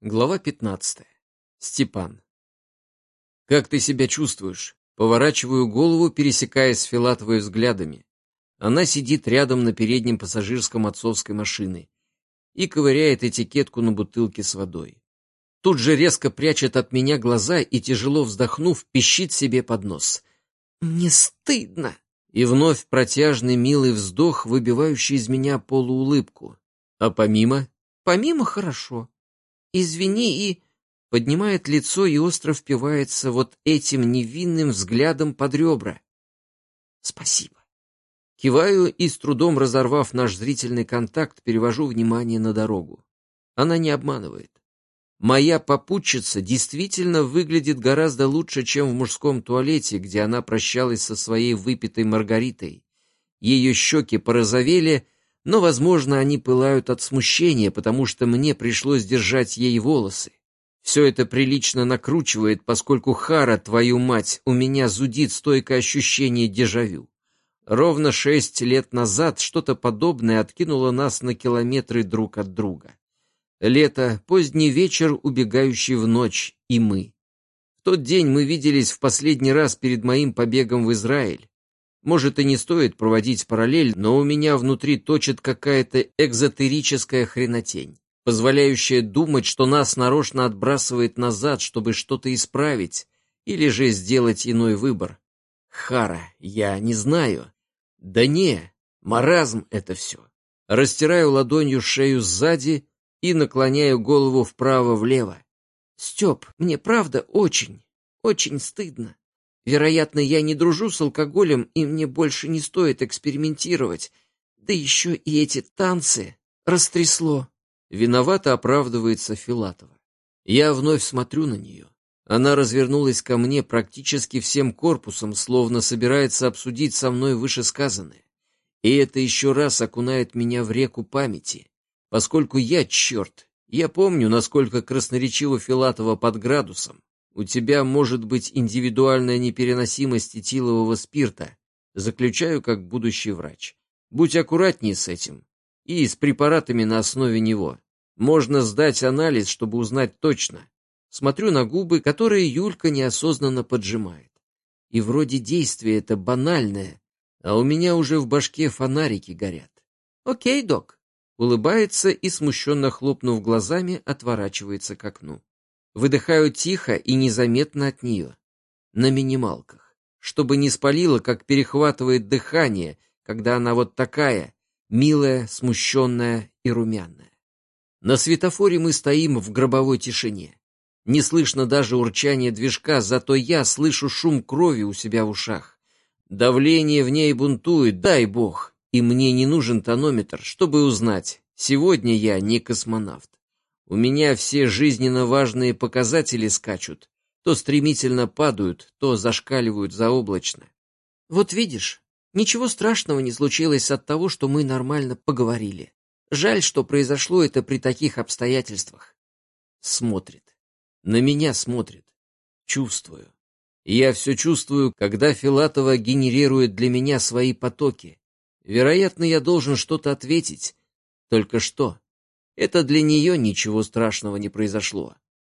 Глава 15. Степан. «Как ты себя чувствуешь?» Поворачиваю голову, пересекаясь с Филатовой взглядами. Она сидит рядом на переднем пассажирском отцовской машины и ковыряет этикетку на бутылке с водой. Тут же резко прячет от меня глаза и, тяжело вздохнув, пищит себе под нос. «Мне стыдно!» И вновь протяжный милый вздох, выбивающий из меня полуулыбку. А помимо? Помимо хорошо. Извини и...» Поднимает лицо и остро впивается вот этим невинным взглядом под ребра. «Спасибо». Киваю и, с трудом разорвав наш зрительный контакт, перевожу внимание на дорогу. Она не обманывает. Моя попутчица действительно выглядит гораздо лучше, чем в мужском туалете, где она прощалась со своей выпитой Маргаритой. Ее щеки порозовели, но, возможно, они пылают от смущения, потому что мне пришлось держать ей волосы. Все это прилично накручивает, поскольку Хара, твою мать, у меня зудит стойкое ощущение дежавю. Ровно шесть лет назад что-то подобное откинуло нас на километры друг от друга. Лето, поздний вечер, убегающий в ночь, и мы. В тот день мы виделись в последний раз перед моим побегом в Израиль. Может, и не стоит проводить параллель, но у меня внутри точит какая-то экзотерическая хренотень, позволяющая думать, что нас нарочно отбрасывает назад, чтобы что-то исправить, или же сделать иной выбор. Хара, я не знаю. Да не, маразм это все. Растираю ладонью шею сзади и наклоняю голову вправо-влево. Степ, мне правда очень, очень стыдно. Вероятно, я не дружу с алкоголем, и мне больше не стоит экспериментировать. Да еще и эти танцы растрясло. Виновато оправдывается Филатова. Я вновь смотрю на нее. Она развернулась ко мне практически всем корпусом, словно собирается обсудить со мной вышесказанное. И это еще раз окунает меня в реку памяти, поскольку я, черт, я помню, насколько красноречиво Филатова под градусом, у тебя может быть индивидуальная непереносимость этилового спирта. Заключаю как будущий врач. Будь аккуратнее с этим. И с препаратами на основе него. Можно сдать анализ, чтобы узнать точно. Смотрю на губы, которые Юлька неосознанно поджимает. И вроде действие это банальное, а у меня уже в башке фонарики горят. Окей, док. Улыбается и, смущенно хлопнув глазами, отворачивается к окну. Выдыхаю тихо и незаметно от нее. На минималках. Чтобы не спалило, как перехватывает дыхание, когда она вот такая, милая, смущенная и румяная. На светофоре мы стоим в гробовой тишине. Не слышно даже урчания движка, зато я слышу шум крови у себя в ушах. Давление в ней бунтует, дай бог. И мне не нужен тонометр, чтобы узнать, сегодня я не космонавт. У меня все жизненно важные показатели скачут, то стремительно падают, то зашкаливают заоблачно. Вот видишь, ничего страшного не случилось от того, что мы нормально поговорили. Жаль, что произошло это при таких обстоятельствах. Смотрит. На меня смотрит. Чувствую. Я все чувствую, когда Филатова генерирует для меня свои потоки. Вероятно, я должен что-то ответить. Только что? Это для нее ничего страшного не произошло.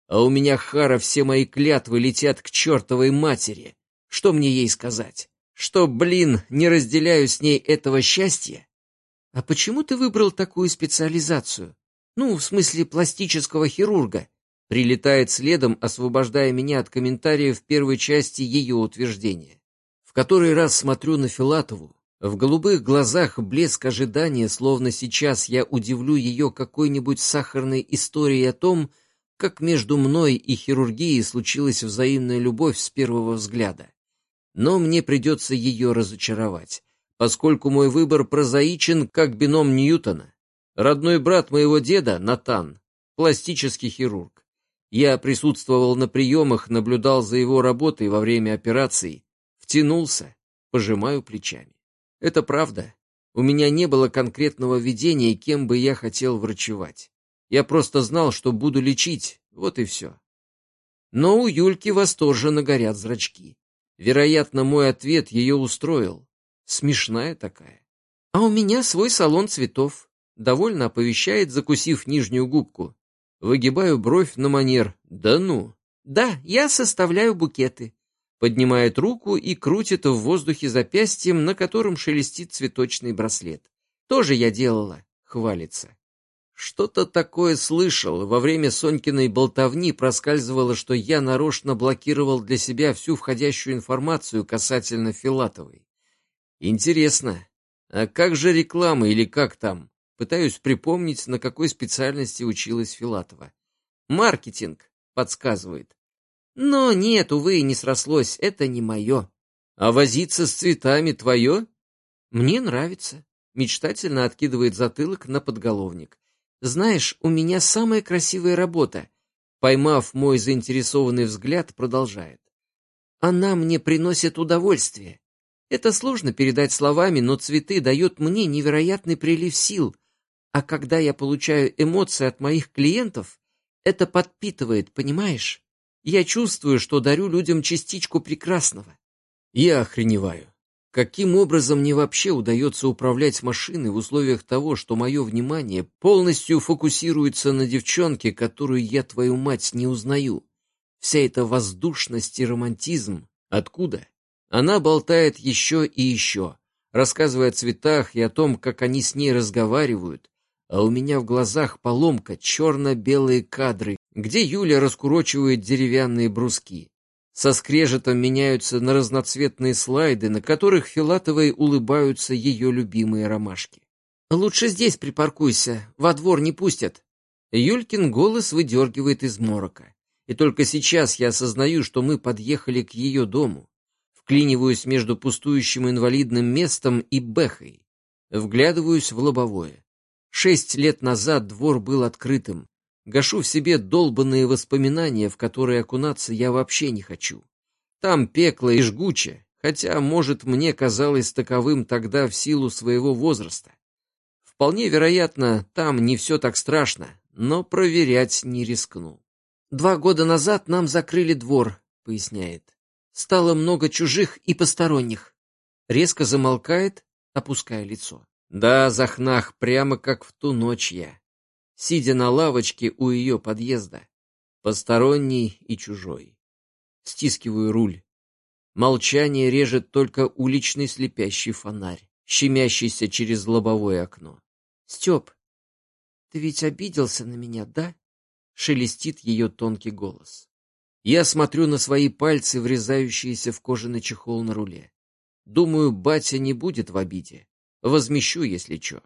А у меня, Хара, все мои клятвы летят к чертовой матери. Что мне ей сказать? Что, блин, не разделяю с ней этого счастья? А почему ты выбрал такую специализацию? Ну, в смысле пластического хирурга. Прилетает следом, освобождая меня от комментариев первой части ее утверждения. В который раз смотрю на Филатову, в голубых глазах блеск ожидания, словно сейчас я удивлю ее какой-нибудь сахарной историей о том, как между мной и хирургией случилась взаимная любовь с первого взгляда. Но мне придется ее разочаровать, поскольку мой выбор прозаичен, как бином Ньютона. Родной брат моего деда, Натан, пластический хирург. Я присутствовал на приемах, наблюдал за его работой во время операций, втянулся, пожимаю плечами. Это правда. У меня не было конкретного видения, кем бы я хотел врачевать. Я просто знал, что буду лечить, вот и все. Но у Юльки восторженно горят зрачки. Вероятно, мой ответ ее устроил. Смешная такая. А у меня свой салон цветов. Довольно оповещает, закусив нижнюю губку. Выгибаю бровь на манер «Да ну!» «Да, я составляю букеты», поднимает руку и крутит в воздухе запястьем, на котором шелестит цветочный браслет. «Тоже я делала», — хвалится. Что-то такое слышал. Во время Сонькиной болтовни проскальзывало, что я нарочно блокировал для себя всю входящую информацию касательно Филатовой. Интересно, а как же реклама или как там? Пытаюсь припомнить, на какой специальности училась Филатова. Маркетинг, подсказывает. Но нет, увы, не срослось, это не мое. А возиться с цветами твое? Мне нравится. Мечтательно откидывает затылок на подголовник. Знаешь, у меня самая красивая работа. Поймав мой заинтересованный взгляд, продолжает. Она мне приносит удовольствие. Это сложно передать словами, но цветы дают мне невероятный прилив сил. А когда я получаю эмоции от моих клиентов, это подпитывает, понимаешь? Я чувствую, что дарю людям частичку прекрасного. Я охреневаю. Каким образом мне вообще удается управлять машиной в условиях того, что мое внимание полностью фокусируется на девчонке, которую я, твою мать, не узнаю? Вся эта воздушность и романтизм. Откуда? Она болтает еще и еще, рассказывая о цветах и о том, как они с ней разговаривают, а у меня в глазах поломка, черно-белые кадры, где Юля раскурочивает деревянные бруски. Со скрежетом меняются на разноцветные слайды, на которых Филатовой улыбаются ее любимые ромашки. «Лучше здесь припаркуйся, во двор не пустят». Юлькин голос выдергивает из морока. И только сейчас я осознаю, что мы подъехали к ее дому. Вклиниваюсь между пустующим инвалидным местом и Бэхой. Вглядываюсь в лобовое. Шесть лет назад двор был открытым, Гашу в себе долбанные воспоминания, в которые окунаться я вообще не хочу. Там пекло и жгуче, хотя, может, мне казалось таковым тогда в силу своего возраста. Вполне вероятно, там не все так страшно, но проверять не рискну. «Два года назад нам закрыли двор», — поясняет. «Стало много чужих и посторонних». Резко замолкает, опуская лицо. «Да, Захнах, прямо как в ту ночь я сидя на лавочке у ее подъезда, посторонний и чужой. Стискиваю руль. Молчание режет только уличный слепящий фонарь, щемящийся через лобовое окно. «Степ, ты ведь обиделся на меня, да?» — шелестит ее тонкий голос. Я смотрю на свои пальцы, врезающиеся в кожаный чехол на руле. Думаю, батя не будет в обиде. Возмещу, если чё.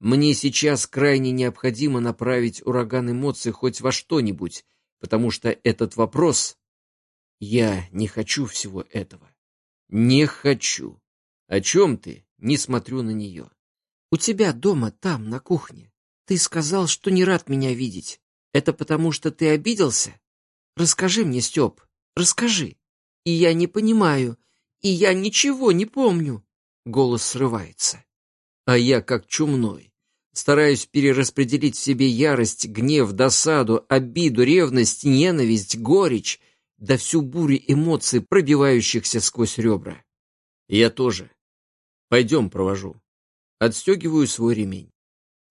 Мне сейчас крайне необходимо направить ураган эмоций хоть во что-нибудь, потому что этот вопрос... Я не хочу всего этого. Не хочу. О чем ты? Не смотрю на нее. У тебя дома, там, на кухне. Ты сказал, что не рад меня видеть. Это потому, что ты обиделся? Расскажи мне, Степ, расскажи. И я не понимаю, и я ничего не помню. Голос срывается. А я как чумной. Стараюсь перераспределить в себе ярость, гнев, досаду, обиду, ревность, ненависть, горечь, да всю бурю эмоций, пробивающихся сквозь ребра. Я тоже. Пойдем, провожу. Отстегиваю свой ремень.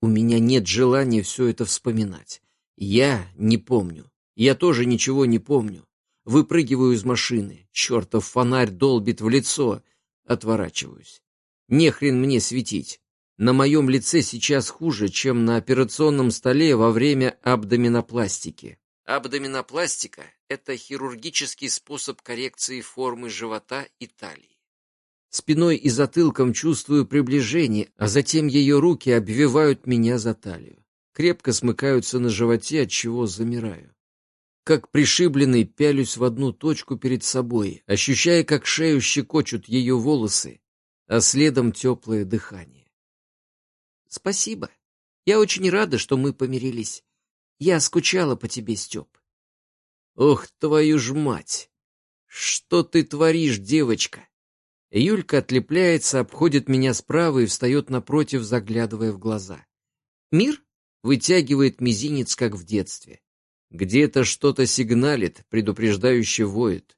У меня нет желания все это вспоминать. Я не помню. Я тоже ничего не помню. Выпрыгиваю из машины. Чертов фонарь долбит в лицо. Отворачиваюсь. Не хрен мне светить. На моем лице сейчас хуже, чем на операционном столе во время абдоминопластики. Абдоминопластика – это хирургический способ коррекции формы живота и талии. Спиной и затылком чувствую приближение, а затем ее руки обвивают меня за талию. Крепко смыкаются на животе, от чего замираю. Как пришибленный пялюсь в одну точку перед собой, ощущая, как шею щекочут ее волосы, а следом теплое дыхание. Спасибо. Я очень рада, что мы помирились. Я скучала по тебе, Степ. Ох, твою ж мать! Что ты творишь, девочка? Юлька отлепляется, обходит меня справа и встает напротив, заглядывая в глаза. Мир? Вытягивает мизинец, как в детстве. Где-то что-то сигналит, предупреждающе воет.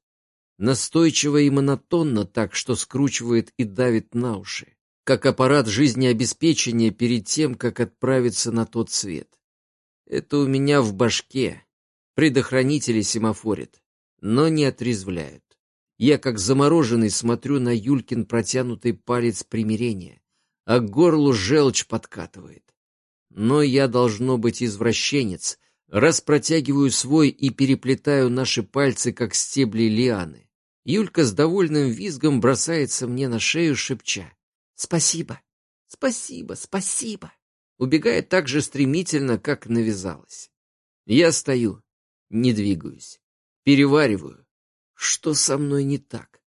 Настойчиво и монотонно так, что скручивает и давит на уши как аппарат жизнеобеспечения перед тем, как отправиться на тот свет. Это у меня в башке. Предохранители семафорят, но не отрезвляют. Я как замороженный смотрю на Юлькин протянутый палец примирения, а к горлу желчь подкатывает. Но я должно быть извращенец, раз протягиваю свой и переплетаю наши пальцы, как стебли лианы. Юлька с довольным визгом бросается мне на шею, шепча. «Спасибо, спасибо, спасибо!» Убегает так же стремительно, как навязалась. Я стою, не двигаюсь, перевариваю. Что со мной не так?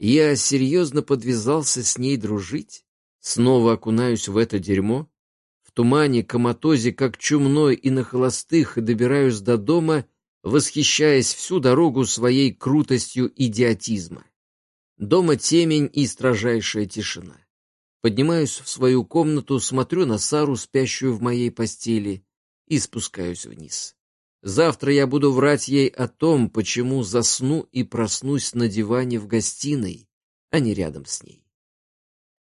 Я серьезно подвязался с ней дружить? Снова окунаюсь в это дерьмо? В тумане, коматозе, как чумной и на холостых, добираюсь до дома — восхищаясь всю дорогу своей крутостью идиотизма. Дома темень и строжайшая тишина. Поднимаюсь в свою комнату, смотрю на Сару, спящую в моей постели, и спускаюсь вниз. Завтра я буду врать ей о том, почему засну и проснусь на диване в гостиной, а не рядом с ней.